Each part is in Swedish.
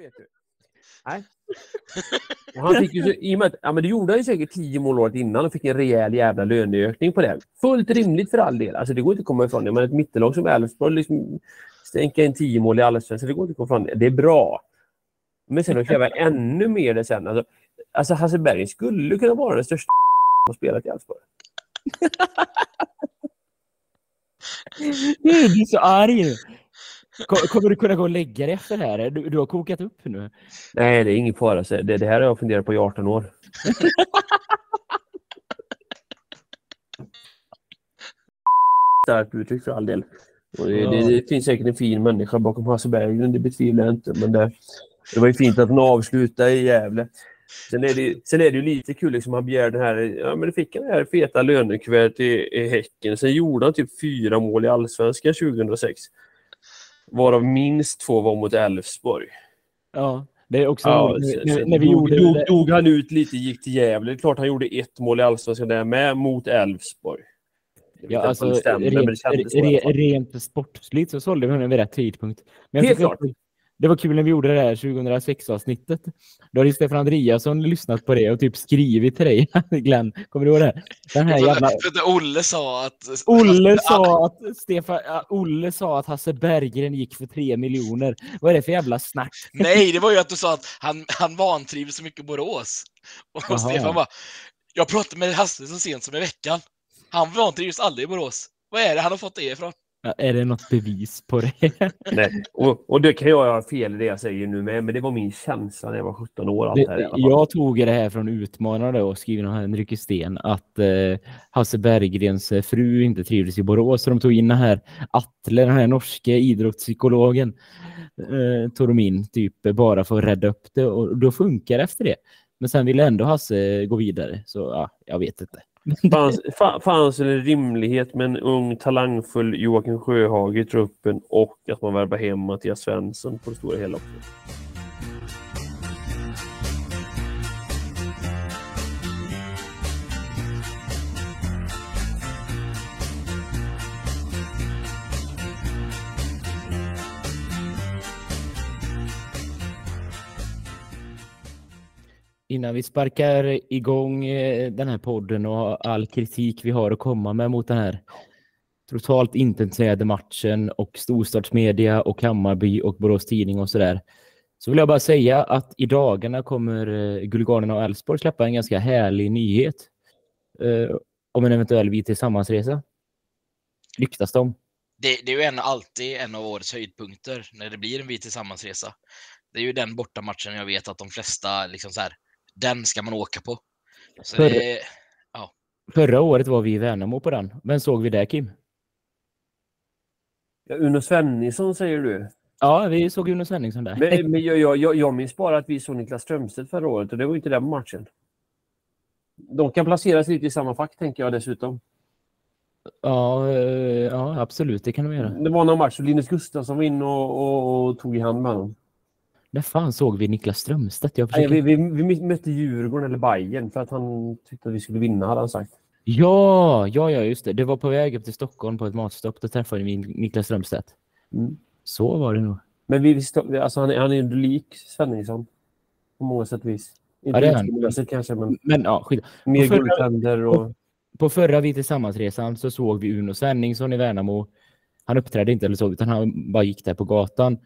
vet du. Nej. Och han fick ju så, i och med att, ja men det gjorde han ju säkert tio mål året innan och fick en rejäl jävla löneökning på det. Fullt rimligt för all del. Alltså det går inte att komma ifrån det. Men ett mittellag som Elfsborg liksom stänka in tio mål i allsvenskan, det går inte att komma ifrån det. Det är bra. Men sen att kräva ännu mer det sen. Alltså, alltså Hasse Berg skulle kunna vara den största som spelat i Elfsborg. Du är så arg Kommer du kunna gå och lägga dig efter det här? Du, du har kokat upp nu. Nej, det är ingen fara. Det, det här har jag funderat på i 18 år. Starkt uttryck för all del. Och det, det, det finns säkert en fin människa bakom Hasse Berglund, det betvivlar jag inte. Men det, det var ju fint att han avslutade i Gävle. Sen är det, sen är det ju lite kul, liksom, han begärde den här, ja men det fick han det här feta lönekuvertet i, i Häcken. Sen gjorde han typ fyra mål i Allsvenskan 2006. Varav minst två var mot Elfsborg. Ja, det är också Ja, när, när, när vi dog, gjorde dog, dog han ut lite, gick till Gävle. Det är klart han gjorde ett mål i Allsvenskan där med mot Elfsborg. Ja, alltså, men det rent, kändes så i alla re, fall. rent sportsligt så sålde vi honom vid rätt tidpunkt. Men Helt klart. Det var kul när vi gjorde det här 2006-avsnittet. Då hade Stefan Andreasson lyssnat på det och typ skrivit till dig, Glenn. Kommer du ihåg det? Den här jävla... för Olle sa att... Olle sa att Stefan, Olle sa att Hasse Berggren gick för tre miljoner. Vad är det för jävla snack? Nej, det var ju att du sa att han, han vantrivs så mycket i Borås. Och Jaha. Stefan bara, jag pratade med Hasse så sent som i veckan. Han vantrivs aldrig i Borås. Vad är det han har fått det ifrån? Är det något bevis på det? Nej. Och, och det kan jag ha fel i det jag säger nu med, men det var min känsla när jag var 17 år. Allt här, jag tog det här från utmanare och skrev av Henrik Sten att eh, Hasse Berggrens eh, fru inte trivdes i Borås. Så de tog in den här Atle, den här norske idrottspsykologen, eh, tog de in typ bara för att rädda upp det och då funkar det efter det. Men sen ville ändå Hasse gå vidare, så ja, jag vet inte. Fanns, fanns det en rimlighet med en ung talangfull Joakim Sjöhage i truppen och att man värvar hem Mattias Svensson på det stora hela också? Innan vi sparkar igång eh, den här podden och all kritik vi har att komma med mot den här totalt intensifierade matchen och storstadsmedia och Hammarby och Borås Tidning och sådär. Så vill jag bara säga att i dagarna kommer eh, och Elfsborg släppa en ganska härlig nyhet eh, om en eventuell vit tillsammansresa. Lyktas de? Det, det är ju en, alltid en av årets höjdpunkter när det blir en vit tillsammansresa. Det är ju den bortamatchen jag vet att de flesta, liksom så här, den ska man åka på. Så Förra- det, Förra året var vi i Värnamo på den. Vem såg vi där Kim? Ja, Uno Svenningsson säger du. Ja, vi såg Uno Svenningsson där. Men, men jag, jag, jag, jag minns bara att vi såg Niklas Strömstedt förra året och det var ju inte den matchen. De kan placeras lite i samma fack tänker jag dessutom. Ja, eh, ja, absolut, det kan de göra. Det var någon match och Linus Gustafsson var in och, och, och tog i hand med honom. När fan såg vi Niklas Strömstedt? Jag Nej, försöker... vi, vi, vi mötte Djurgården eller Bayern för att han tyckte att vi skulle vinna hade han sagt. Ja, ja, ja, just det. Det var på väg upp till Stockholm på ett matstopp. Då träffade vi Niklas Strömstedt. Mm. Så var det nog. Men vi alltså han, är- han är ju lik Svenningsson. På många sätt vis. Inte det han. utseendemässigt kanske, men Men ja, skit. mer förra- guldtänder och... På förra Vi tillsammansresan så såg vi Uno Svenningsson i Värnamo. Han uppträdde inte eller så, utan han bara gick där på gatan.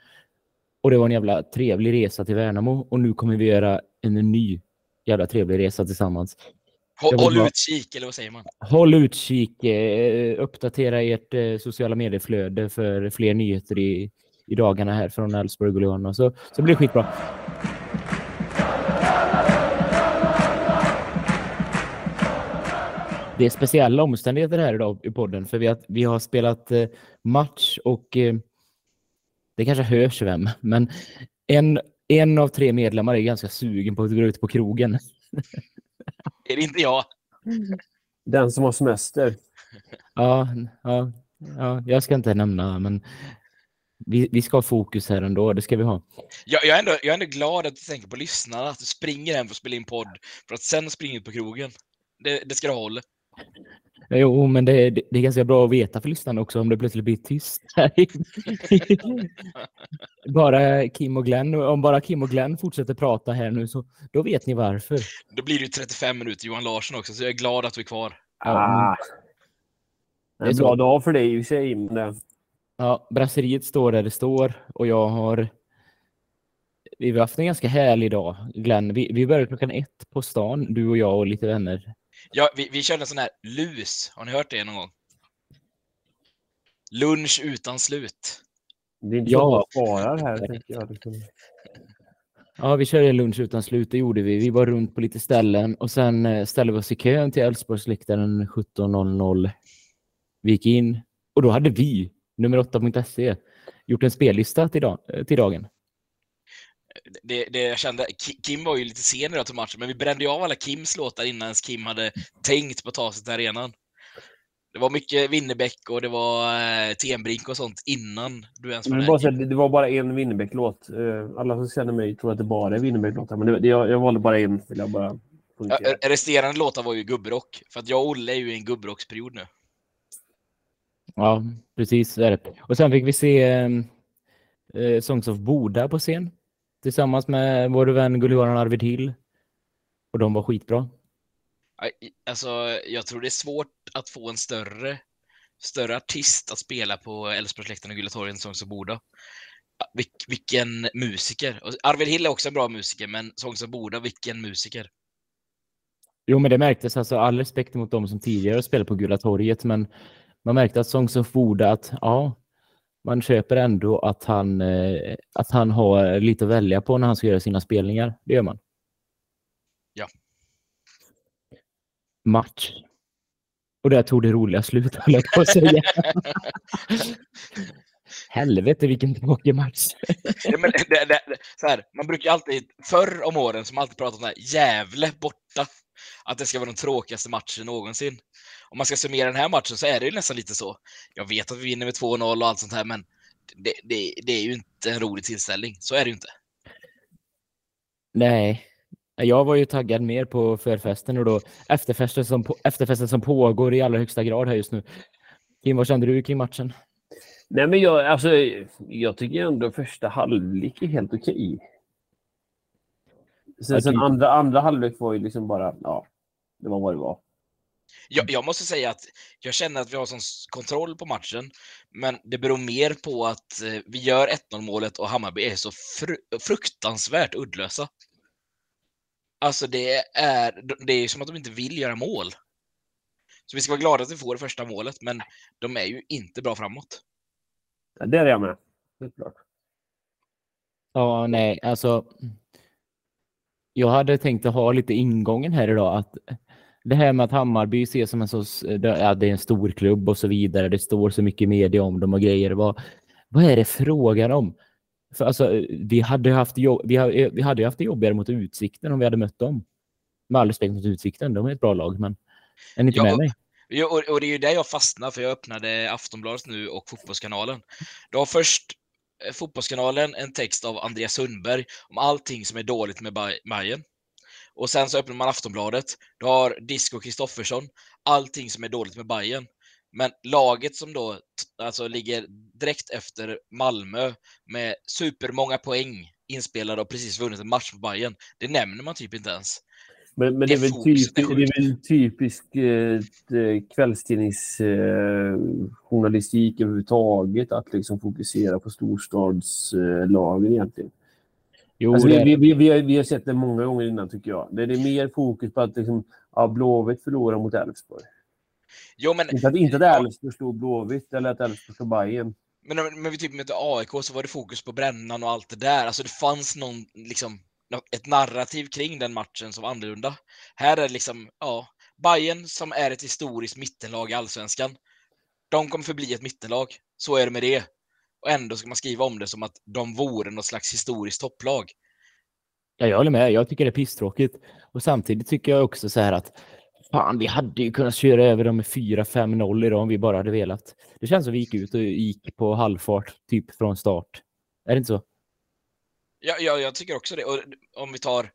Och det var en jävla trevlig resa till Värnamo. Och nu kommer vi göra en ny jävla trevlig resa tillsammans. håll, håll bara- utkik, eller vad säger man? Håll utkik, eh, uppdatera ert eh, sociala medieflöde för fler nyheter i, i dagarna här från Elfsborg och Guleon. Så, så blir det skitbra. Det är speciella omständigheter här idag i podden för vi har, vi har spelat eh, match och eh, det kanske hörs vem, men en, en av tre medlemmar är ganska sugen på att gå ut på krogen. Är det inte jag? Den som har semester. Ja, ja, ja, jag ska inte nämna, men vi, vi ska ha fokus här ändå. Det ska vi ha. Jag, jag, är ändå, jag är ändå glad att du tänker på lyssnarna, att du springer hem för att spela in podd för att sen springa ut på krogen. Det, det ska du ha. Jo, men det, det, det är ganska bra att veta för lyssnarna också om det plötsligt blir tyst. bara Kim och Glenn, om bara Kim och Glenn fortsätter prata här nu så då vet ni varför. Då blir det ju 35 minuter Johan Larsson också, så jag är glad att du är kvar. Ah. Det är en bra dag för dig i och för sig. Men... Ja, brasseriet står där det står och jag har vi har haft en ganska härlig dag, Glenn. Vi, vi började klockan ett på stan, du och jag och lite vänner. Ja, vi, vi körde en sån här lus. Har ni hört det någon gång? Lunch utan slut. Det är inte Ja. jag sparar här. Tänker jag. Ja, vi körde lunch utan slut, det gjorde vi. Vi var runt på lite ställen och sen eh, ställde vi oss i kön till Älvsborgsläktaren 17.00. Vi gick in och då hade vi, nummer 8.se, gjort en spellista till, dag, eh, till dagen. Det, det jag kände, Ki- Kim var ju lite sen idag till matchen, men vi brände ju av alla Kims låtar innan ens Kim hade tänkt på att ta sig till arenan. Det var mycket Winnerbäck och det var eh, Tenbrink och sånt innan du ens var bara säga, det, det var bara en Winnerbäck-låt. Eh, Alla som känner mig tror att det bara är Winnerbäck-låtar. Men det, det, jag, jag valde bara en. Vill jag bara Ja, eh, resterande låtar var ju gubbrock, för att jag och Olle är ju i en gubbrocksperiod nu. Ja, precis. så är det. Och sen fick vi se eh, eh, Songs of Boda på scen tillsammans med vår vän Gulli-Göran Arvid Hill. Och de var skitbra. Alltså, jag tror det är svårt att få en större, större artist att spela på Älvsborgsläktaren och Gula torg än Songs of Boda. Ja, Vilk, vilken musiker! Arvid Hill är också en bra musiker, men Songs of Boda, vilken musiker! Jo, men det märktes alltså all respekt mot de som tidigare spelade på Gula torget, men man märkte att Songs of Boda att ja, man köper ändå att han, eh, att han har lite att välja på när han ska göra sina spelningar. Det gör man. Ja. Match. Och där tog det roliga slut, höll jag på att säga. Helvete vilken tråkig match. Ja, men det, det, så här, man brukar alltid, förr om åren, som alltid pratat om det här, Gävle borta. Att det ska vara den tråkigaste matchen någonsin. Om man ska summera den här matchen så är det ju nästan lite så. Jag vet att vi vinner med 2-0 och allt sånt här, men det, det, det är ju inte en rolig tillställning. Så är det ju inte. Nej, jag var ju taggad mer på förfesten och då efterfesten som, på, efterfesten som pågår i allra högsta grad här just nu. Kim, vad kände du kring matchen? Nej, men jag, alltså, jag tycker ändå första halvlek är helt okej. Sen, sen andra, andra halvlek var ju liksom bara, ja, det var vad det var. Jag, jag måste säga att jag känner att vi har sån kontroll på matchen, men det beror mer på att eh, vi gör 1-0 målet och Hammarby är så fru fruktansvärt uddlösa. Alltså det är, det är som att de inte vill göra mål. Så vi ska vara glada att vi får det första målet, men de är ju inte bra framåt. Ja, där är jag med. Helt klart. Ja, nej, alltså. Jag hade tänkt att ha lite ingången här idag. Att det här med att Hammarby ses som en så, ja, det är en stor klubb och så vidare. Det står så mycket media om dem och grejer. Vad, vad är det frågan om? För alltså, vi hade haft, jobb, vi hade, vi hade haft det jobbigare mot Utsikten om vi hade mött dem. Med all respekt mot Utsikten, de är ett bra lag, men är ni inte Ja, med och- mig? Ja, och, och det är ju där jag fastnar, för jag öppnade Aftonbladet nu och Fotbollskanalen. Då har först Eh, fotbollskanalen en text av Andreas Sundberg om allting som är dåligt med Bayern. Och sen så öppnar man Aftonbladet. Då har Disco Kristoffersson allting som är dåligt med Bayern. Men laget som då alltså ligger direkt efter Malmö med supermånga poäng inspelade och precis vunnit en match på Bayern, det nämner man typ inte ens. Men, men det, är väl typ, det är väl typisk eh, eh, kvällstidningsjournalistik eh, journalistik överhuvudtaget att liksom fokusera på storstadslagen eh, egentligen. Jo, Alltså, det vi, vi, vi, har, vi har sett det många gånger innan tycker jag. Det är mer fokus på att liksom, ja, Blåvitt förlorar mot Elfsborg. Jo, men Inte att, inte att. Elfsborg slog Blåvitt eller att Elfsborg slog Bayern. Men när men vi typ mötte AIK så var det fokus på brännan och allt det där. Alltså det fanns någon, liksom, ett narrativ kring den matchen som var annorlunda. Här är det liksom, ja, Bayern som är ett historiskt mittenlag i Allsvenskan. De kommer förbli ett mittenlag. Så är det med det. Och ändå ska man skriva om det som att de vore något slags historiskt topplag. Ja, jag håller med. Jag tycker det är pisstråkigt. Och samtidigt tycker jag också så här att fan, vi hade ju kunnat köra över dem med 4-5-0 idag om vi bara hade velat. Det känns som vi gick ut och gick på halvfart, typ från start. Är det inte så? Ja, ja, jag tycker också det. Och om vi tar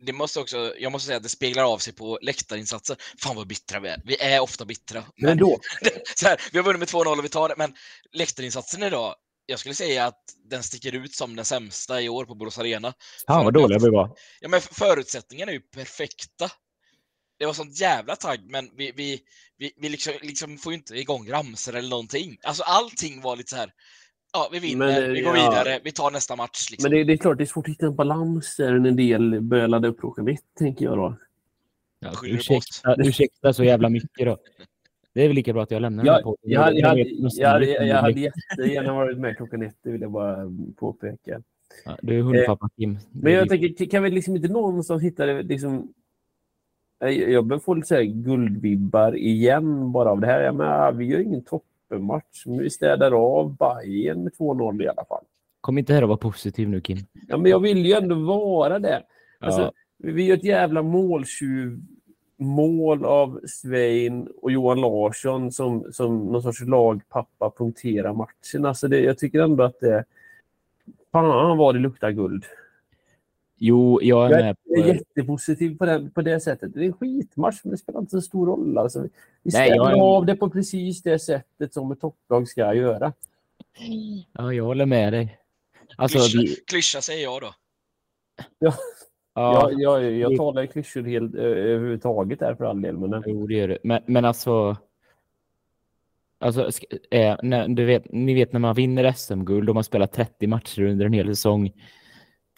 det måste också, jag måste säga att det speglar av sig på läktarinsatser. Fan vad bittra vi är. Vi är ofta bittra. Men då, så här, vi har vunnit med 2-0 och vi tar det, men läktarinsatsen idag, jag skulle säga att den sticker ut som den sämsta i år på Borås Arena. Fan vad dåliga vi var. Ja, men förutsättningarna är ju perfekta. Det var sånt jävla tagg, men vi, vi, vi, vi liksom, liksom får ju inte igång ramsor eller någonting. Alltså allting var lite så här. Ja, vi vinner, Men, vi går ja. vidare, vi tar nästa match. Liksom. men det, det är klart det är svårt att hitta en balans där en del börjar ladda upp klockan ett, tänker jag då. Ja, på ursäkta, ursäkta så jävla mycket då. Det är väl lika bra att jag lämnar den här Jag, hade- jag, hade- jag, hade- jag hade jättegärna varit med klockan ett, det vill jag bara påpeka. Ja, Du är hundpappa Kim. Men jag tänker, kan vi liksom inte någonstans hitta det liksom... Jag jag börjar få lite så guldvibbar igen bara av det här. Jag menar, vi gör ingen toppenmatch, men vi städar av Bayern med 2-0 i alla fall. Kom inte här och var positiv nu Kim. Ja, men jag vill ju ändå vara det. Alltså, Ja. Vi gör ett jävla måltjuv mål av Svein och Johan Larsson som, som någon sorts lagpappa punkterar matchen. Alltså det, jag tycker ändå att det... Fan vad det luktar guld. Jo, jag är Jag är, med jag på... jättepositiv på, den, på det sättet. Det är en skitmatch, men det spelar inte så stor roll. Alltså, vi Nej, ställer jag är- av det på precis det sättet som ett topplag ska göra. Ja, jag håller med dig. Alltså, klyscha, vi... klyscha säger jag då. Ja, Jag, jag, jag det- talar i klyschor helt, överhuvudtaget där för all del. Men, Jo, det gör det. Men, men alltså... Alltså, eh, när, du vet, ni vet när man vinner SM-guld och man spelar 30 matcher under en hel säsong.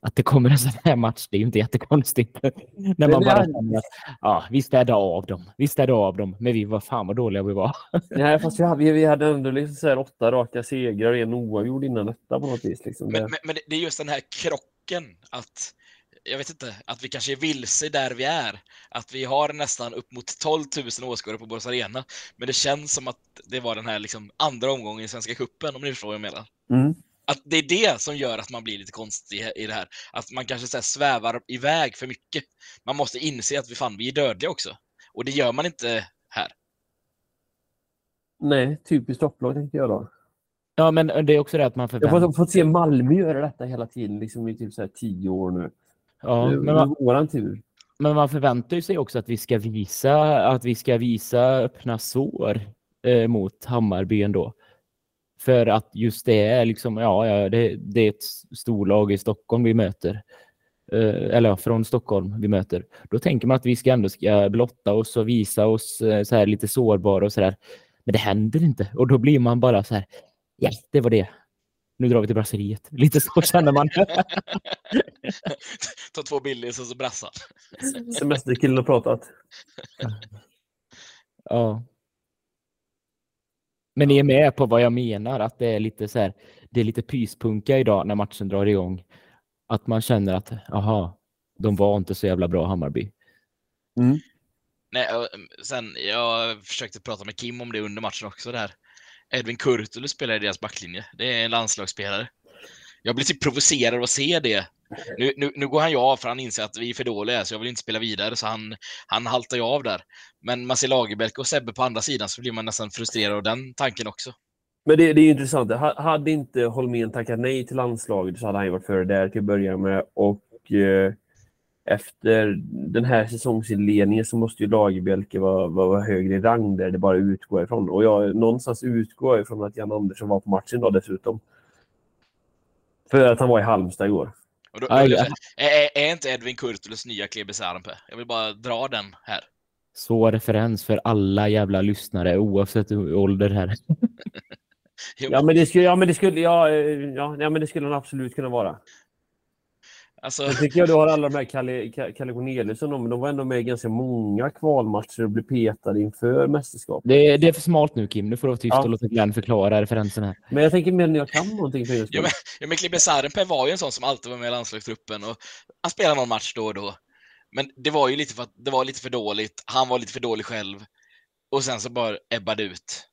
Att det kommer en sån här match, det är ju inte jättekonstigt. när man bara känner att ja, vi städade av dem. Vi städade av dem, men vi var fan vad dåliga vi var. Nej, fast vi hade, vi hade ändå liksom så här åtta raka segrar och en oavgjord innan detta på något vis. Liksom. Men, Det, men, men det- är just den här krocken att jag vet inte, att vi kanske är vilse där vi är. Att vi har nästan upp mot 12 000 åskådare på Borås Arena. Men det känns som att det var den här liksom andra omgången i Svenska Cupen, om ni förstår vad jag menar. mm. Att det är det som gör att man blir lite konstig i det här. Att man kanske så här svävar iväg för mycket. Man måste inse att vi, fan, vi är dödliga också. Och det gör man inte här. Nej, typiskt topplag tänker jag då. Ja, men det är också det att man Jag förväntar har fått se Malmö göra detta hela tiden, liksom i typ så här tio år nu. ja, det men, är man, våran tur. men man förväntar sig också att vi ska visa att vi ska visa öppna sår eh, mot Hammarby ändå. För att just det är liksom, ja, ja det, det är ett storlag i Stockholm vi möter. Eh, eller ja, från Stockholm vi möter. Då tänker man att vi ska ändå ska blotta oss och visa oss eh, så här lite sårbara och sådär. Men det händer inte. Och då blir man bara så här, ja, det var det. Nu drar vi till Brasseriet. Lite så känner man. Ta två bilder och så brassar. Semesterkillen har pratat. Ja. Men ni är med på vad jag menar, att det är lite så här, det är lite pyspunka idag när matchen drar igång. Att man känner att, aha, de var inte så jävla bra Hammarby. Nej, och, mm, sen, jag försökte prata med Kim om det under matchen också där. Edvin Kurtulus spelar i deras backlinje. Det är en landslagsspelare. Jag blir typ provocerad av att se det. Nu, nu, nu går han ju av för han inser att vi är för dåliga, så jag vill inte spela vidare, så han, han haltar ju av där. Men man ser Lagerbäck och Sebbe på andra sidan så blir man nästan frustrerad av den tanken också. Men det, det är intressant. Hade inte Holmén tackat nej till landslaget så hade han ju varit före där till att börja med. Och eh, efter den här säsongsinledningen så måste ju Lagerbjälke vara, vara, vara högre i rang där det bara utgår ifrån. Och jag någonstans utgår jag ifrån att Jan Andersson var på matchen då dessutom. För att han var i Halmstad igår. Och då, då Aj, är, är inte Edvin Kurtulus nya Klebe Särenpää? Jag vill bara dra den här. Så referens för alla jävla lyssnare oavsett ålder här. Ja men det skulle, ja, men det skulle, ja, eh, ja, ja, men det skulle han absolut kunna vara. Alltså, Jag tycker jag du har alla de här Kalle, Ka- Kalle Corneliusson, men de var ändå med i ganska många kvalmatcher och blev petade inför mästerskap. Det är, det är för smalt nu Kim, nu får du vara tyst Ja. och låta Glenn förklara referensen här. Men jag tänker mer när jag kan någonting för just Ja, nu. Ja, men Klebe Särenpää var ju en sån som alltid var med i landslagstruppen och han spelade någon match då och då. Men det var ju lite för, att det var lite för dåligt. Han var lite för dålig själv. Och sen så bara ebbade ut.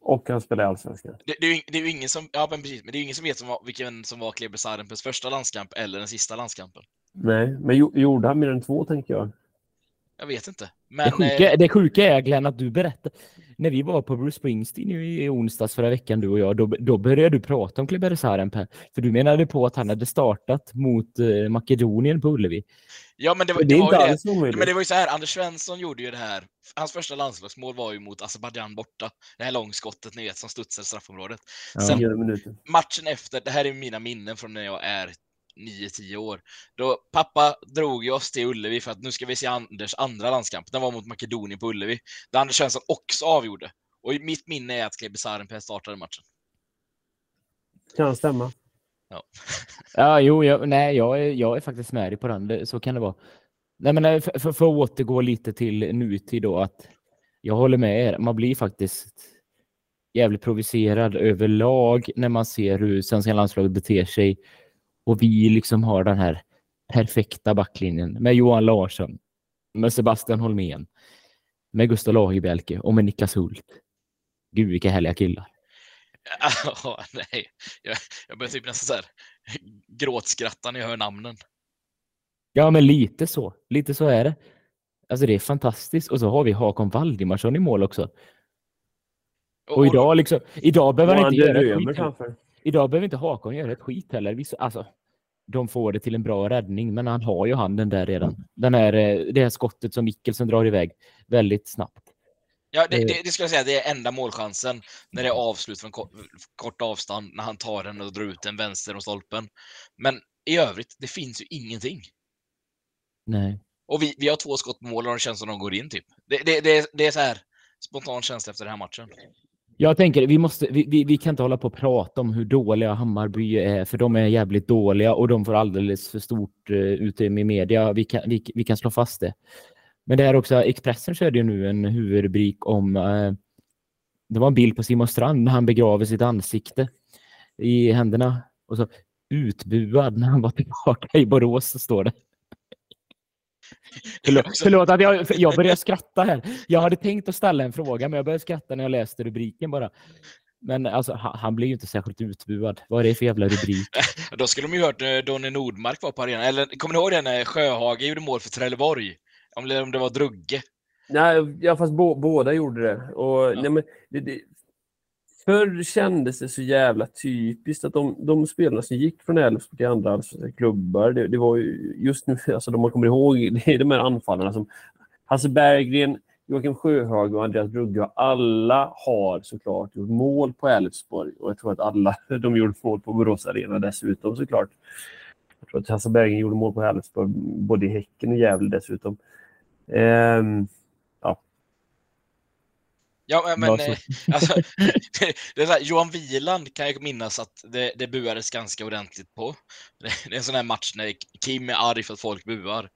Och han spelar i Allsvenskan. Det, det, är ju, det är ju ingen som, ja men precis, men det är ingen som vet som var, vilken som var Klebe Särenpääs första landskamp eller den sista landskampen. Nej, men jo, gjorde han mer än två tänker jag. Jag vet inte. Men, det, sjuka, eh, det sjuka är Glenn att du berättar. När vi var på Bruce Springsteen i, i onsdags förra veckan, du och jag, då, då började du prata om Kleber Sarenpää. För du menade på att han hade startat mot eh, Makedonien på Ullevi. ja, men det, var- Det det är var inte ju det. alls omöjligt. Men det var ju så här, Anders Svensson gjorde ju det här. Hans första landslagsmål var ju mot Azerbajdzjan borta. Det här långskottet ni vet som studsar i straffområdet. Ja. Sen- matchen efter, det här är mina minnen från när jag är 9-10 år. Då pappa drog ju oss till Ullevi för att nu ska vi se Anders andra landskamp. Den var mot Makedonien på Ullevi. Där Anders Svensson också avgjorde. Och i mitt minne är att Kleber Sarenpää startade matchen. Kan stämma. Ja, jo, jag, nej, jag är, jag är faktiskt med dig på den. Det, så kan det vara. Nej, men eh, för, för, för att återgå lite till nutid då, att jag håller med er. Man blir faktiskt jävligt provocerad överlag när man ser hur svenska landslaget beter sig. Och vi liksom har den här perfekta backlinjen med Johan Larsson, med Sebastian Holmén, med Gustav Lagerbielke och med Niklas Hult. Gud, vilka härliga killar. Ja, nej. Jag, jag börjar typ nästan så här gråtskratta när jag hör namnen. Ja, men lite så. Lite så är det. Alltså det är fantastiskt. Och så har vi Hakon Valdimarsson i mål också. Och idag liksom, idag behöver han Och inte göra skit. Idag behöver inte Hakon göra ett skit heller. Vissa, alltså, de får det till en bra räddning, men han har ju handen där redan. Den här, eh, det här skottet som Mikkelsen drar iväg väldigt snabbt. Ja, det, Eh. det, det skulle jag säga, det är enda målchansen när det är avslut från kort, kort avstånd, när han tar den och drar ut den vänster om stolpen. Men i övrigt, det finns ju ingenting. Nej. Och vi, vi har två skott på mål och det känns som de går in typ. Det, det, det, är- det är så här spontan känsla efter den här matchen. Jag tänker, vi, måste, vi, vi, vi kan inte hålla på och prata om hur dåliga Hammarby är, för de är jävligt dåliga och de får alldeles för stort eh, uh, utrymme i media. Vi kan, vi, vi kan slå fast det. Men det är också, Expressen körde ju nu en huvudrubrik om, Uh, det var en bild på Simon Strand när han begraver sitt ansikte i händerna. Och så utbuad när han var tillbaka i Borås, står det. Förlåt, förlåt att jag, jag börjar skratta här. Jag hade tänkt att ställa en fråga, men jag började skratta när jag läste rubriken bara. Men alltså, han, han blir ju inte särskilt utbuad. Vad är det för jävla rubrik? Då skulle de ju hört när Donny Nordmark var på arenan. Eller kommer ni ihåg det när Sjöhage gjorde mål för Trelleborg? Om det, om det var Drugge. Nej, ja, fast bå- båda gjorde det. Och, Ja. nej, men, det, det. Förr kändes det så jävla typiskt att de, de spelarna som gick från Elfsborg till andra allsvenska klubbar, det, det var ju just nu, alltså de man kommer ihåg, det är de här anfallarna som Hasse Berggren, Joakim Sjöhage och Andreas Brugge. och Alla har såklart gjort mål på Elfsborg och jag tror att alla de gjorde mål på Borås Arena dessutom såklart. Jag tror att Hasse Berggren gjorde mål på Elfsborg, både i Häcken och Gävle dessutom. Ehm, Ja, men, eh, alltså, det är så här, Johan Wieland kan jag minnas att det, det buades ganska ordentligt på. Det, det är en sån här match när Kim är arg för att folk buar.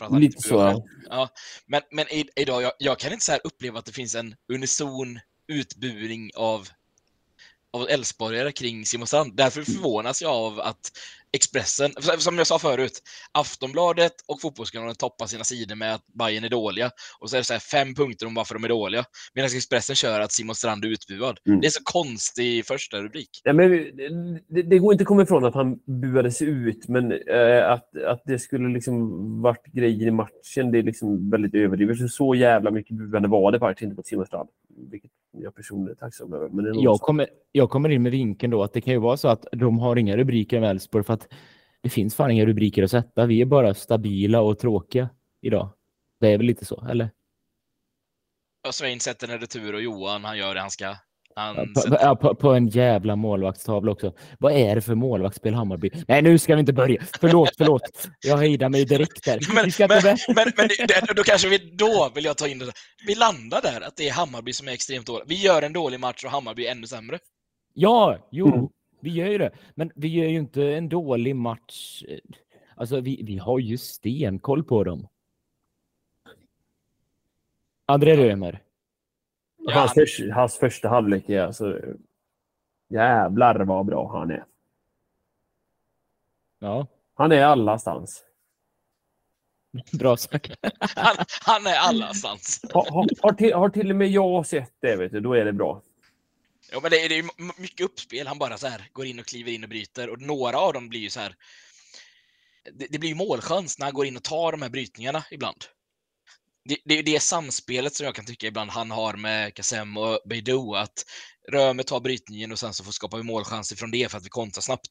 Att lite så. ja. Men, men idag, jag, jag kan inte så här uppleva att det finns en unison utburing av av Elfsborgare kring Simon Strand. Därför förvånas jag av att Expressen, som jag sa förut, Aftonbladet och Fotbollskanalen toppar sina sidor med att Bayern är dåliga. Och så är det så här fem punkter om varför de är dåliga. Medan Expressen kör att Simon Strand är utbuad. Mm. Det är så konstig första rubrik. Ja, men det, det går inte att komma ifrån att han buades ut, men eh, att, att det skulle liksom varit grejen i matchen, det är liksom väldigt överdrivet. Så, så jävla mycket buande var det faktiskt inte på Simon Strand. Vilket jag personligen är tacksam över. Men det är nog Jag så. kommer, jag kommer in med vinkeln då att det kan ju vara så att de har inga rubriker om Elfsborg för att det finns fan inga rubriker att sätta. Vi är bara stabila och tråkiga idag. Det är väl lite så, eller? Och Svein sätter en retur och Johan, han gör det han ska. Han På, sätter... på, på en jävla målvaktstavla också. Vad är det för målvaktsspel Hammarby? Nej, nu ska vi inte börja. Förlåt, förlåt. Jag hejdar mig direkt där. Men, vi ska men, inte men, men det, det, då kanske vi, då vill jag ta in det. Vi landar där, att det är Hammarby som är extremt dåliga. Vi gör en dålig match och Hammarby är ännu sämre. Ja, jo, Mm. vi gör ju det. Men vi gör ju inte en dålig match. Alltså, vi, vi har ju stenkoll på dem. André Römer. Ja, hans, han- förs- hans första halvlek är alltså... Jävlar vad bra han är. Ja, Han är allastans. bra sagt. Han, han är allastans. Har, har, har, till, har till och med jag sett det, vet du, då är det bra. Ja, men det är, det är mycket uppspel. Han bara så här går in och kliver in och bryter. Och några av dem blir ju så här. Det, det blir ju målchans när han går in och tar de här brytningarna ibland det, det är det samspelet som jag kan tycka ibland han har med Kassem och Beidou, att Röme tar brytningen och sen så får skapa vi målchanser från det för att vi kontrar snabbt.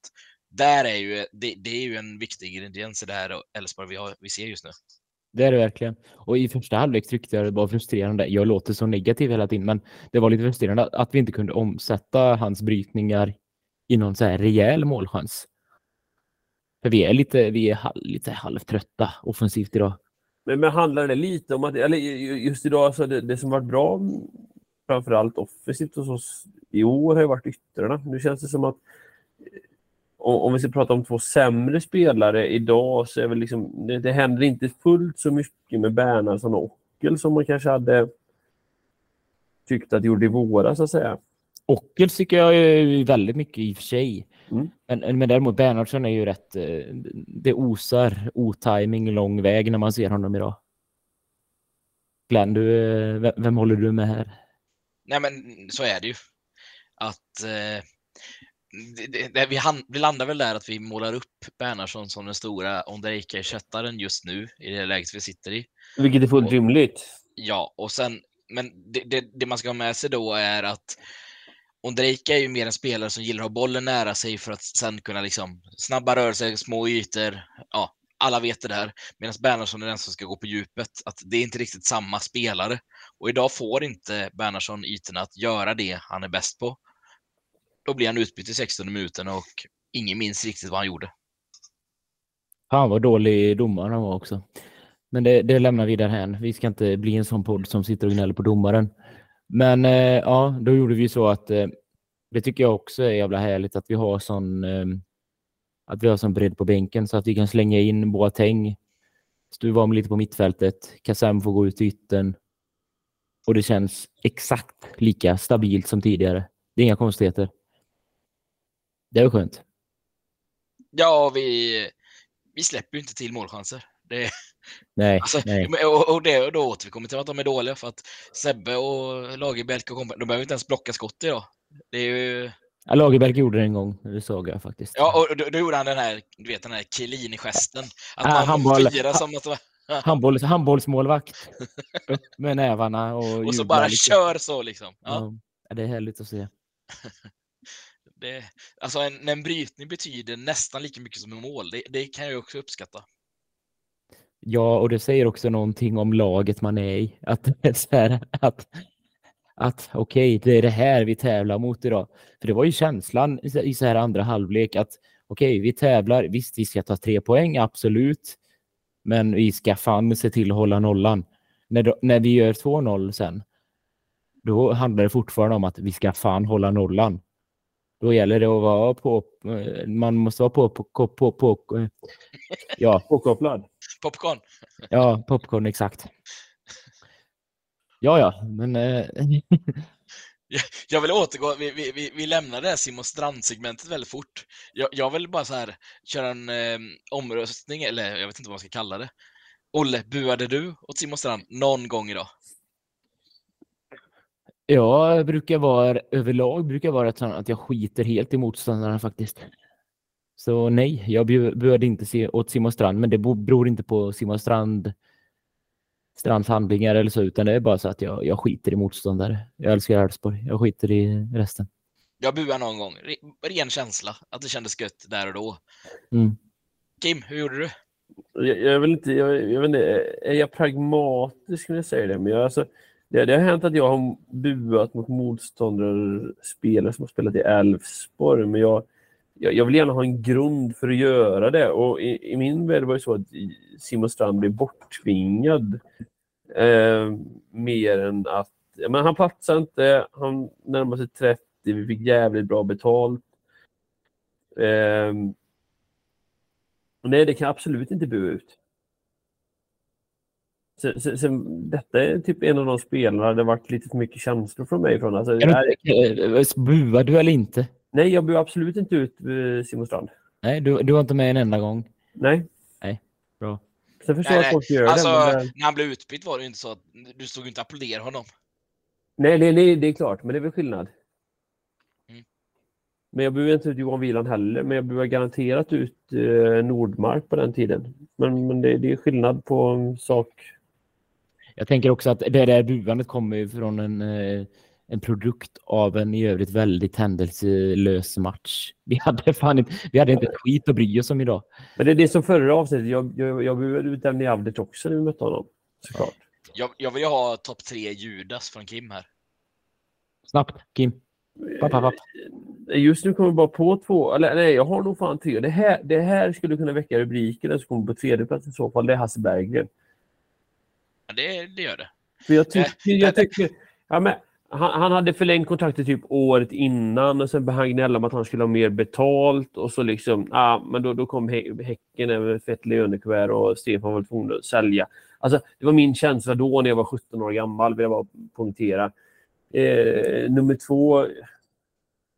Där är ju, det, det är ju en viktig ingrediens i det här Elfsborg vi, har- vi ser just nu. Det är det verkligen. Och i första halvlek tyckte jag det var frustrerande. Jag låter så negativ hela tiden, men det var lite frustrerande att- vi inte kunde omsätta hans brytningar i någon så här rejäl målchans. För vi är lite, vi är halv, lite halvtrötta offensivt idag. Men, men handlar det lite om att, eller just idag, så det, det som varit bra framförallt offensivt hos oss i år har ju varit yttrarna. Nu känns det som att eh, om, om vi ska prata om två sämre spelare idag så är väl liksom, det, det händer inte fullt så mycket med Bernhardsson och Ockel som man kanske hade tyckt att det gjorde i våras så att säga. Ockels tycker jag är väldigt mycket i och för sig. Mm. Men, men däremot Bernhardsson är ju rätt, eh, det osar otiming lång väg när man ser honom idag. Glenn, du, eh, vem, vem håller du med här? Nej, men så är det ju. Att eh, det, det, vi, han, vi landar väl där att vi målar upp Bernhardsson som den stora Ondrejka-ersättaren just nu i det läget vi sitter i. Vilket är fullt rimligt. Ja, och sen, men det, det, det man ska ha med sig då är att Ondrejka är ju mer en spelare som gillar att ha bollen nära sig för att sen kunna liksom snabba rörelser, små ytor. Ja, alla vet det där. Medan Bernhardsson är den som ska gå på djupet. Att det är inte riktigt samma spelare. Och idag får inte Bernhardsson ytorna att göra det han är bäst på. Då blir han utbytt i 16 minuten och ingen minns riktigt vad han gjorde. Fan vad dålig domare han var också. Men det, det lämnar vi därhän. Vi ska inte bli en sån podd som sitter och gnäller på domaren. Men eh, ja, då gjorde vi så att eh, det tycker jag också är jävla härligt att vi har sån eh, att vi har sån bredd på bänken så att vi kan slänga in Boateng, stuva om lite på mittfältet, Kassem får gå ut i yttern och det känns exakt lika stabilt som tidigare. Det är inga konstigheter. Det är skönt. Ja, vi, vi släpper ju inte till målchanser. Det, Nej, Alltså, nej. och, och, det, och då återkommer till att de är dåliga för att Sebbe och Lagerbielke och kompani, de behöver inte ens blocka skott idag. Det är ju, Ja, Lagerberg gjorde det en gång, det såg jag faktiskt. ja, och då, då gjorde han den här, du vet den här Chiellini-gesten. Att Ah, man handboll. får fira som att Handbolls, handbollsmålvakt. Upp med nävarna och och så bara lite. kör så liksom. Ja, Ja, det är härligt att se. det, alltså en, en brytning betyder nästan lika mycket som en mål. Det, det kan jag också uppskatta. Ja, och det säger också någonting om laget man är i. Att det är så här, att, att okej, det är det här vi tävlar mot idag. För det var ju känslan i så- här andra halvlek att okej, vi tävlar. Visst, vi ska ta tre poäng, absolut. Men vi ska fan se till att hålla nollan. När, när vi gör 2-0 sen, då handlar det fortfarande om att vi ska fan hålla nollan. Då gäller det att vara på, eh, man måste vara på, på, på, på, på ja, Påkopplad. Popcorn. Ja, popcorn exakt. Ja, ja, men eh, Jag vill återgå, vi, vi, vi, lämnar det här Simon Strand-segmentet väldigt fort. Jag, jag vill bara så här köra en eh, omröstning, eller jag vet inte vad man ska kalla det. Olle, buade du åt Simon Strand någon gång idag? jag brukar vara överlag brukar vara att jag skiter helt i motståndarna faktiskt. Så nej, jag bjö- bjöd inte se åt Simon Strand, men det beror inte på Simon Strand Strands handlingar eller så, utan det är bara så att jag, jag skiter i motståndare. Jag älskar Elfsborg. Jag skiter i resten. Jag buade någon gång. Re- Ren känsla, att det kändes gött där och då. Mm. Kim, hur gjorde du? Jag, jag, vill inte, jag, jag vet inte, är jag pragmatisk när jag säger det? Men jag, alltså, det, det har hänt att jag har buat mot motståndare, spelare som har spelat i Elfsborg, men jag, jag, jag vill gärna ha en grund för att göra det. Och i, i min värld var det så att Simon Strand blev borttvingad. Eh, mer än att... Men han platsade inte, han närmade sig 30, vi fick jävligt bra betalt. Eh, Nej, det kan jag absolut inte bua ut. Sen, sen, sen, detta är typ en av de spelarna det varit lite för mycket känslor från mig. Från. Alltså, Är du inte- eh, Buar du eller inte? Nej, jag buar absolut inte ut eh, Simon Strand. Nej, du, du var inte med en enda gång. Nej. Nej, bra. Sen förstår jag Nej, att folk gör Alltså, det. Men, det- när han blev utbytt var det inte så att du stod ju inte och applåderade honom. nej, nej, nej, det är klart, men det är väl skillnad. Mm. Men jag buar inte ut Johan Wieland heller, men jag buar garanterat ut eh, Nordmark på den tiden. Men, men det, det är skillnad på sak. Jag tänker också att det där buandet kommer ju från en, eh, en produkt av en i övrigt väldigt händelselös match. Vi hade fan inte, vi hade inte ett skit att bry oss om idag. Men det är det som förra avsnittet. Jag, jag, jag buade ut Demny Avdic också när vi mötte honom. Såklart. Jag, jag vill ju ha topp tre Judas från Kim här. Snabbt, Kim. Papp, papp, papp. Just nu kommer jag bara på två. Eller nej, jag har nog fan tre. Det här, det här skulle kunna väcka rubriker. Den som kommer på tredje plats i så fall. Det är Hasse Berggren. Ja, det, det gör det. För jag tycker... Jag tycker ja, men, han, han hade förlängt kontraktet typ året innan och sen började han gnälla om att han skulle ha mer betalt och så liksom, ah, men då, då kom Hä- Häcken över ett fett lönekuvert och Stefan var tvungen att sälja. Alltså det var min känsla då när jag var 17 år gammal, vill jag bara poängtera. Eh, nummer två,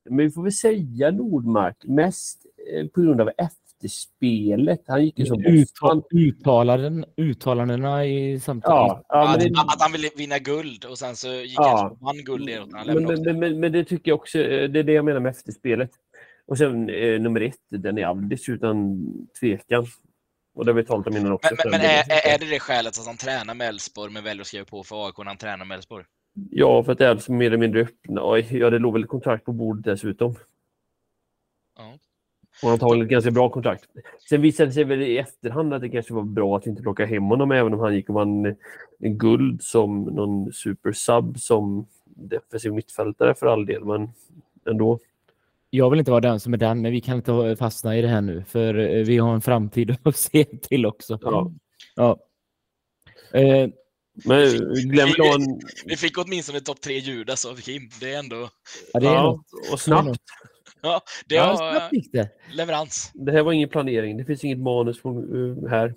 men vi får väl säga Nordmark, mest eh, på grund av efterspelet. Han gick ju som Uttal, uttalanden, uttalandena i samtalet. Ja, ja, men att, det, att han ville vinna guld och sen så gick Ja. han vann guld det men, men, men, men, men det tycker jag också, eh, det är det jag menar med efterspelet. Och sen eh, nummer ett, den är Avdic utan tvekan. Och det har vi talat om innan också. Men, men, är, är är det det skälet att han tränar med Elfsborg men väljer att skriva på för AIK när han tränar med Elfsborg? Ja, för att det är alltså mer eller mindre öppna. Ja, det låg väl kontrakt på bordet dessutom. Ja. Och antagligen ett ganska bra kontrakt. Sen visade det sig väl i efterhand att det kanske var bra att inte plocka hem honom även om han gick och vann en guld som någon supersub som defensiv mittfältare för all del. Men ändå. Jag vill inte vara den som är den, men vi kan inte fastna i det här nu, för eh, vi har en framtid att se till också. Ja. Ja. Eh, Men glöm inte ha en... Vi fick åtminstone topp tre Judas av Kim. Det är ändå... ja, det är Ja, och snabbt. Ja, det Ja, var gick det. leverans. Det här var ingen planering. Det finns inget manus på, eh, här.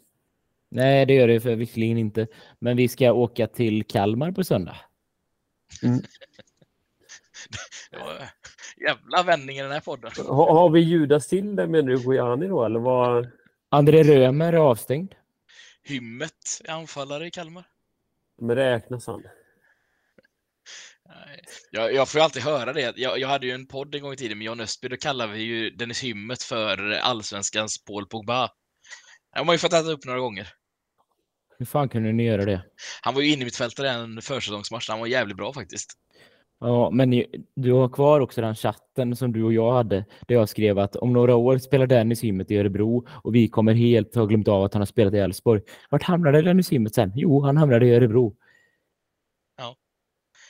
Nej, det gör det för visserligen inte. Men vi ska åka till Kalmar på söndag. Det var jävla vändning i den här podden. Har, har vi Judas till det menar du Gojani då eller vad? André Römer är avstängd. Hymmet är anfallare i Kalmar. Men räknas han? Jag, jag får ju alltid höra det. Jag, jag hade ju en podd en gång i tiden med John Östby. Då kallade vi ju Dennis Hymmet för allsvenskans Paul Pogba. Han har ju fått äta upp några gånger. Hur fan kunde ni göra det? Han var ju inne mitt fältare en försäsongsmatch. Han var jävligt bra faktiskt. Ja, men du har kvar också den chatten som du och jag hade, där jag skrev att om några år spelar Dennis Hymmet i Örebro och vi kommer helt ha glömt av att han har spelat i Elfsborg. Vart hamnade Dennis Hymmet sen? Jo, han hamnade i Örebro.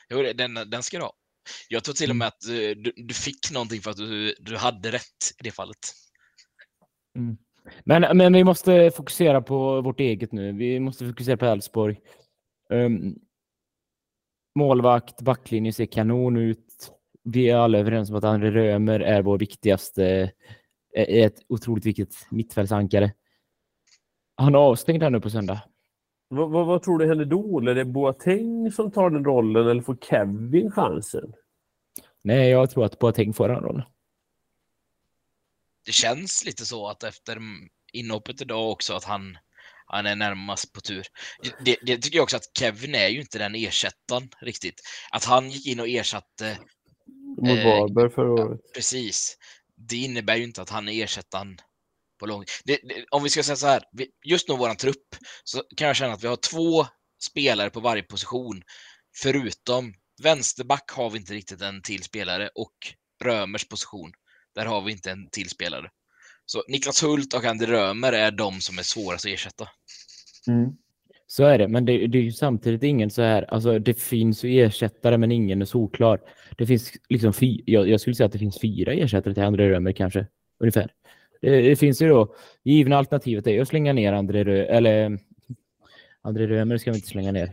Jo, den, den ska du ha. Jag tror till och med att eh, du, du fick någonting för att du, du hade rätt i det fallet. Men, men vi måste fokusera på vårt eget nu. Vi måste fokusera på Elfsborg. Um, målvakt, backlinje ser kanon ut. Vi är alla överens om att André Römer är vår viktigaste, är ett otroligt viktigt mittfältsankare. Han är avstängd här nu på söndag. Vad, vad, vad tror du händer då? Är det Boateng som tar den rollen eller får Kevin chansen? Nej, jag tror att Boateng får den rollen. Det känns lite så att efter inhoppet idag också att han, han är närmast på tur. Det, det tycker jag också att Kevin är ju inte den ersättaren riktigt. Att han gick in och ersatte Mot Eh, Varberg förra året. Precis. Det innebär ju inte att han är ersättaren på lång det, det, Om vi ska säga så här, vi, just nu våran trupp så kan jag känna att vi har två spelare på varje position. Förutom vänsterback har vi inte riktigt en till spelare och Römers position. Där har vi inte en till spelare. Så Niklas Hult och Andy Römer är de som är svårast att ersätta. Mm. Så är det, men det, det är ju samtidigt ingen så här, alltså det finns ju ersättare men ingen är solklar. Det finns liksom fy, jag, jag skulle säga att det finns fyra ersättare till André Römer kanske, ungefär. Det, det finns ju då, givna alternativet är att slänga ner André Rö, eller André Römer ska vi inte slänga ner.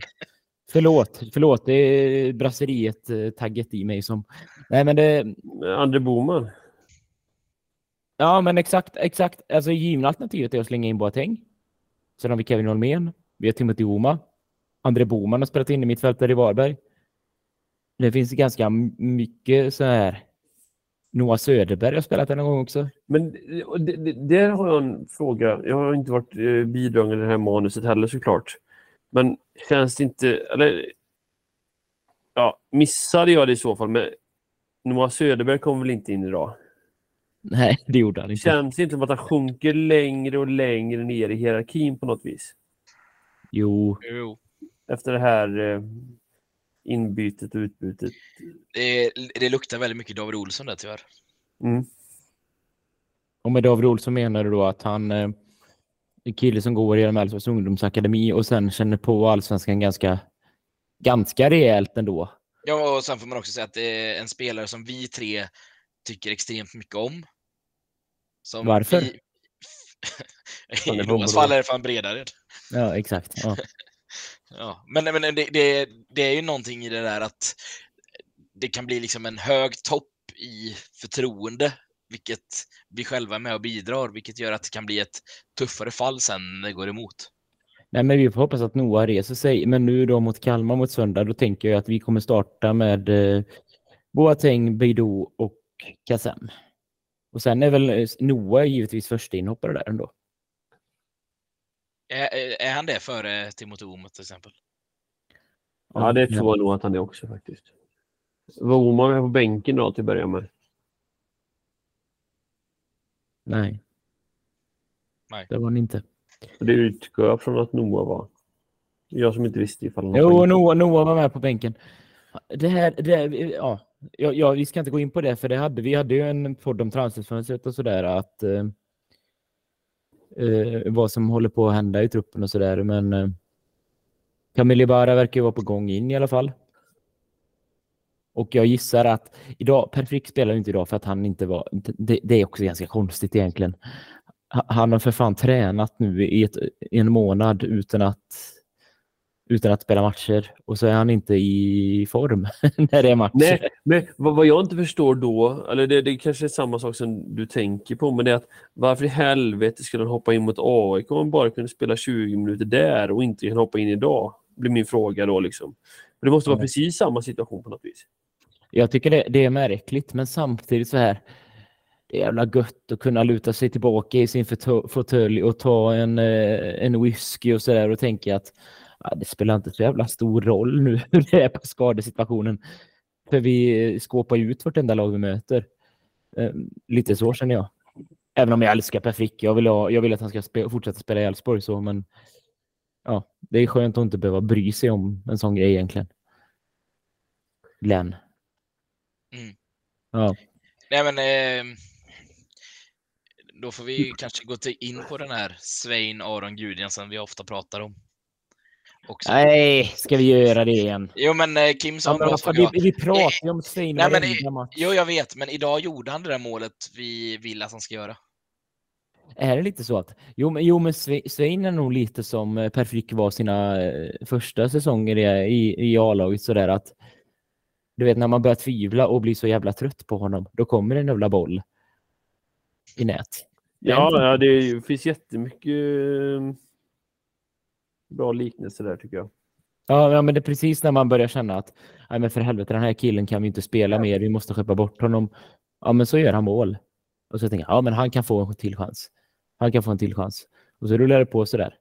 Förlåt, förlåt, det är brasseriet-tagget i mig som... Nej men det, André Boman. Ja, men exakt, exakt. Alltså givna alternativet är att slänga in Boateng. Sen har vi Kevin Holmén. Vi har Timothy Oma. André Boman har spelat in i mittfältare i Varberg. Det finns ganska mycket så här. Noah Söderberg har spelat en gång också. Men och det, det, där har jag en fråga. Jag har inte varit eh, bidragande i det här manuset heller såklart. Men känns det inte, eller ja, missade jag det i så fall, men Noah Söderberg kom väl inte in idag? Nej, det gjorde han inte. Känns det inte som att han sjunker längre och längre ner i hierarkin på något vis? Jo, Jo. efter det här eh, inbytet och utbytet. Det, det luktar väldigt mycket David Olsson där tyvärr. Mm. Och med David Olsson menar du då att han eh, är en kille som går genom Elfsborgs ungdomsakademi och sen känner på allsvenskan ganska, ganska rejält ändå. Ja, och sen får man också säga att det är en spelare som vi tre tycker extremt mycket om. Som Varför? Vi... I Noahs fall är det fan Bredared. Ja, exakt. Ja. Ja, men, men det, det, det är ju någonting i det där att det kan bli liksom en hög topp i förtroende, vilket vi själva är med och bidrar, vilket gör att det kan bli ett tuffare fall sen när det går emot. Nej, men vi får hoppas att Noah reser sig. Men nu då mot Kalmar mot söndag, då tänker jag att vi kommer starta med eh, Boateng, Beidou och Kassem. Och sen är väl eh, Noah givetvis första inhoppare där ändå. Är, är- han det före Timothy Oomet till exempel? Ja, det tror jag nog att han är också faktiskt. Var Oman med på bänken då till att börja med? Nej. Nej. Det var han inte. Det utgår jag från att Noah var. Jag som inte visste ifall han var Jo, på bänken. Noah, Noah var med på bänken. Det här, det här, ja. Ja, ja, vi ska inte gå in på det, för det hade, vi hade ju en podd om transferfönstret och sådär, att eh, eh, vad som håller på att hända i truppen och sådär, men eh, Camille Bara verkar ju vara på gång in i alla fall. Och jag gissar att idag, Per Frick spelar inte idag för att han inte var, det, det är också ganska konstigt egentligen. Han har för fan tränat nu i, ett, i en månad utan att utan att spela matcher och så är han inte i form när det är matcher. Nej, men vad, jag inte förstår då, eller det, det kanske är samma sak som du tänker på, men det är att varför i helvete skulle han hoppa in mot AIK om han bara kunde spela 20 minuter där och inte kan hoppa in idag? blir min fråga då. Liksom. För det måste vara Ja. precis samma situation på något vis. Jag tycker det, det är märkligt, men samtidigt så här. Det är jävla gött att kunna luta sig tillbaka i sin fåtö- fåtölj och ta en, eh, en whisky och sådär och tänka att ja, det spelar inte så jävla stor roll nu hur det är på skadesituationen. För vi skåpar ju ut vartenda lag vi möter. Eh, Lite så känner jag. Även om jag älskar Per Frick. Jag vill, ha, jag vill att han ska spe, fortsätta spela i Elfsborg så, men ja, det är skönt att inte behöva bry sig om en sån grej egentligen. Glenn. Mm. Ja. Nej, men eh, då får vi kanske gå till in på den här Svein Aron Gudjensen vi ofta pratar om. Också. Nej, ska vi göra det igen? Jo, men eh, Kim sa Ja, en men sak. vi, vi pratar ju om Svein Nej, men. Jo, jag vet, men idag gjorde han det där målet vi vill att han ska göra. Är det lite så att... Jo, men, jo, men Sve- Svein är nog lite som eh, Per Frick var sina eh, första säsonger i, i, i A-laget sådär att du vet när man börjar tvivla och blir så jävla trött på honom, då kommer en jävla boll i nät. Ja, ja det finns jättemycket eh, bra liknelser där tycker jag. Ja, ja, men det är precis när man börjar känna att nej, men för helvete, den här killen kan vi inte spela mer, vi måste skeppa bort honom. Ja, men så gör han mål. Och så tänker jag, ja, men han kan få en till chans. Han kan få en till chans. Och så rullar det på sådär.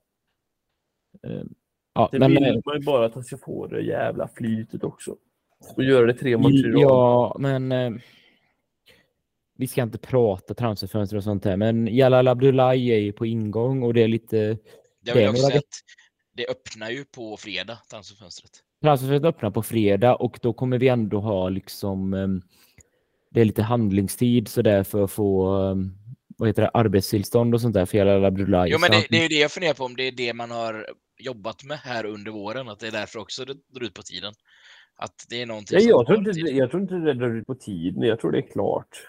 Eh, Ja, Det men, vill eh, man ju bara att han ska få det jävla flytet också. Och göra det tre matcher i. Ja, men eh, vi ska inte prata transferfönster och sånt här, men Jalal Abdullahi är ju på ingång och det är lite Jag Det vill är också att det öppnar ju på fredag, transferfönstret. transferfönstret öppnar på fredag och då kommer vi ändå ha liksom eh, det är lite handlingstid så där för att få eh, vad heter det, arbetstillstånd och sånt där för Jalal Abdullahi. Jo, men Så det, det är ju det jag funderar på, om det är det man har jobbat med här under våren, att det är därför också det drar ut på tiden. Att det är någonting Nej, jag, tror inte, jag tror inte det drar ut på tiden. Jag tror det är klart.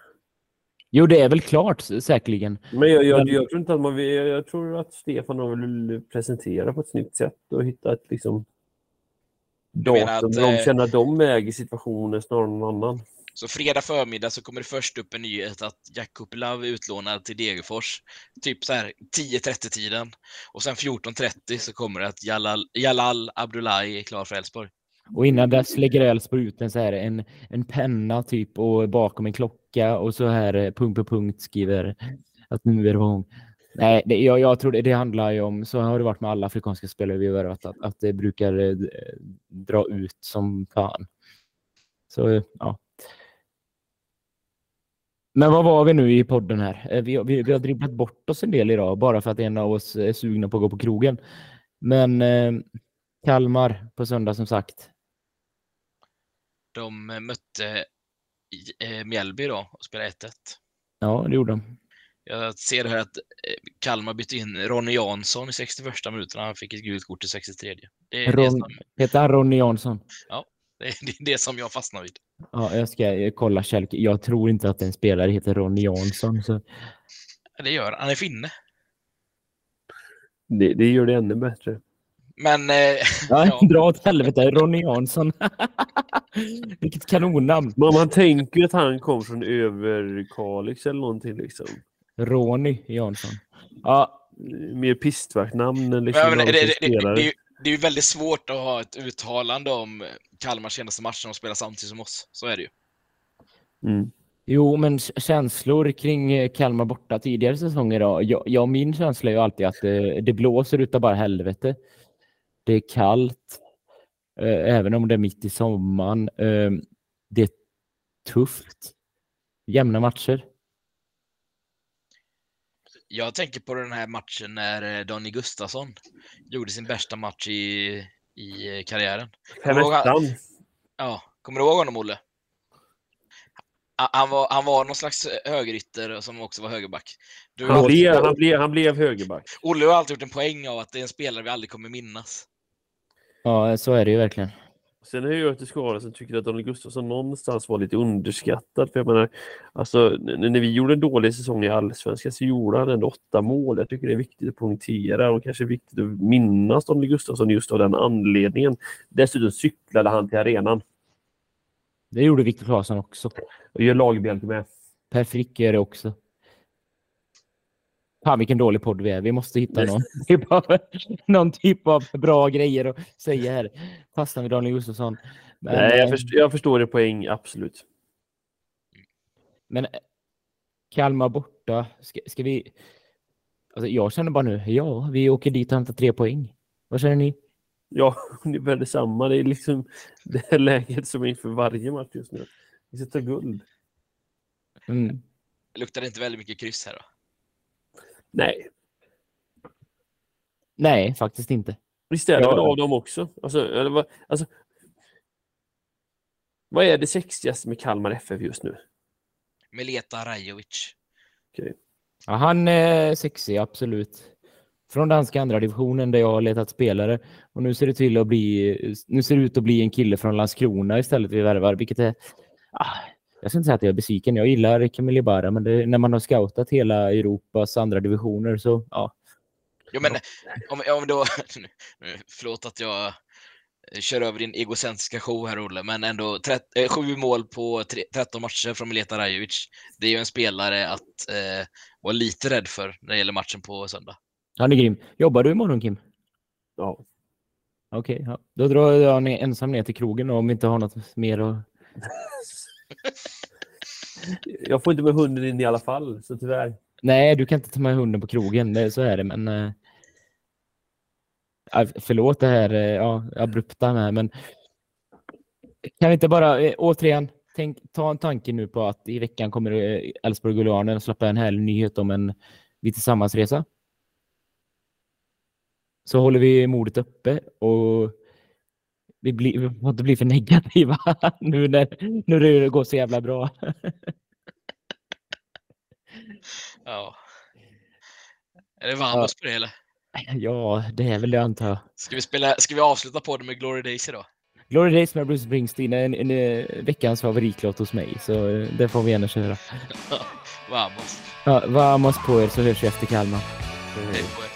Jo, det är väl klart säkerligen. Men jag, jag, jag tror inte att man vill, jag, tror att Stefan vill presentera på ett snyggt sätt och hitta ett liksom datum att, de eh, känner att de äger situationen snarare än någon annan. Så fredag förmiddag så kommer det först upp en nyhet att Jakub Lav är utlånad till Degerfors. Typ så här 10.30-tiden. Och sen 14.30 så kommer det att Jalal, Jalal Abdullahi är klar för Elfsborg. Och innan dess lägger Elfsborg ut en, så här, en, en penna typ och bakom en klocka och så här eh, punkt på punkt skriver att nu är det på gång. Nej, det, jag, jag tror det, det handlar ju om, så har det varit med alla afrikanska spelare vi har värvat, att, att det brukar eh, dra ut som fan. Så eh, ja. Men vad var vi nu i podden här? Eh, Vi, vi, vi har dribblat bort oss en del idag bara för att en av oss är sugna på att gå på krogen. Men eh, Kalmar på söndag som sagt. De eh, mötte i- eh, Mjällby då och spelade 1-1. Ja, det gjorde de. Jag ser här att eh, Kalmar bytte in Ronny Jansson i 61 minuten. Han fick ett gult kort i 63. Det är, det, Ron, som, heter han Ronny Jansson? det, är, det är det som jag fastnar vid. Ja, jag ska eh, kolla Kjell. Jag tror inte att en spelare heter Ronny Jansson. Så. Ja, Det gör han. Han är finne. Det, det gör det ännu bättre. Men eh, Ja, Ja. Dra åt helvete, Ronny Jansson. Vilket kanonnamn. Man, man tänker att han kom från Överkalix eller någonting liksom. Ronny Jansson. Ja, Mer pistvaktnamn än liksom men, det, namn det, det, det, det, är ju- det är ju väldigt svårt att ha ett uttalande om Kalmars senaste matcher och spela samtidigt som oss. Så är det ju. Mm. jo, men känslor kring eh, Kalmar borta tidigare säsonger då. Jag, jag, min känsla är ju alltid att det, det blåser utav bara helvete. Det är kallt, eh, även om det är mitt i sommaren. Eh, det är tufft. Jämna matcher. Jag tänker på den här matchen när eh, Donny Gustafsson gjorde sin bästa match i, i eh, karriären. Kommer du ihåg- ettan. Ja, kommer du ihåg honom, Olle? Han- Han var, han var någon slags högerytter som också var högerback. Du, Han blev, han, blev, han blev högerback. Olle har alltid gjort en poäng av att det är en spelare vi aldrig kommer minnas. Ja, så är det ju verkligen. Sen är jag till skara som tycker att Daniel Gustafsson någonstans var lite underskattad. För jag menar, alltså, när vi gjorde en dålig säsong i Allsvenskan så gjorde han ändå åtta mål. Jag tycker det är viktigt att poängtera och kanske viktigt att minnas Daniel Gustafsson just av den anledningen. Dessutom cyklade han till arenan Det gjorde Viktor Claesson också. och gör Lagerbielke med. Per Frick gör det också. Fan vilken dålig podd vi är. Vi måste hitta någon typ av, någon typ av bra grejer att säga här. Fastnar med Daniel Gustafsson. Men, Nej, jag, eh, förstår, jag förstår det poäng, absolut. men eh, Kalmar borta. Ska, ska vi... Alltså, jag känner bara nu, ja, vi åker dit och hämtar tre poäng. Vad känner ni? Ja, ungefär detsamma. Det är liksom det här läget som är inför varje match just nu. Vi ska ta guld. Mm. Luktar det inte väldigt mycket kryss här då? Nej, Nej, faktiskt inte. visst är det Ja. väl av dem också? Alltså, eller vad, alltså, vad är det sexigaste med Kalmar FF just nu? Mileta Rajovic. Ja, han är sexig, absolut. Från danska andra divisionen där jag har letat spelare. Och nu ser det till att bli, nu ser det ut att bli en kille från Landskrona istället vi värvar, vilket är... Ah, jag ska inte säga att jag är besviken. Jag gillar Camille Ibarra, men det, när man har scoutat hela Europas andra divisioner så ja. Jo, men om, om då... Förlåt att jag kör över din egocentriska show här, Olle, men ändå trett- eh, sju mål på tre, 13 matcher från Mileta Rajovic. Det är ju en spelare att eh, vara lite rädd för när det gäller matchen på söndag. Han är grym. Jobbar du imorgon Kim? Ja. Okej, ja. då drar jag ensam ner till krogen då, om vi inte har något mer att... Jag får inte med hunden in i alla fall, så tyvärr. Nej, du kan inte ta med hunden på krogen, det, så är det, men... äh, Förlåt det här eh, ja, abrupta med, men... Kan vi inte bara, eh, återigen, tänk, ta en tanke nu på att i veckan kommer Elfsborg Elfsborg Gulianen att släppa en härlig nyhet om en Vi Tillsammans-resa. Så håller vi modet uppe och vi, blir, vi får inte bli för negativa nu när, nu när det går så jävla bra. Ja. Är det Vamos på det eller? Ja, det är väl det antar jag. Ska vi, spela, ska vi avsluta på det med Glory Days idag? Glory Days med Bruce Springsteen är en, en, en veckans favoritlåt hos mig, så eh, det får vi gärna köra. Vamos. Ja, vamos på er så hörs vi efter Kalmar. Hej på er.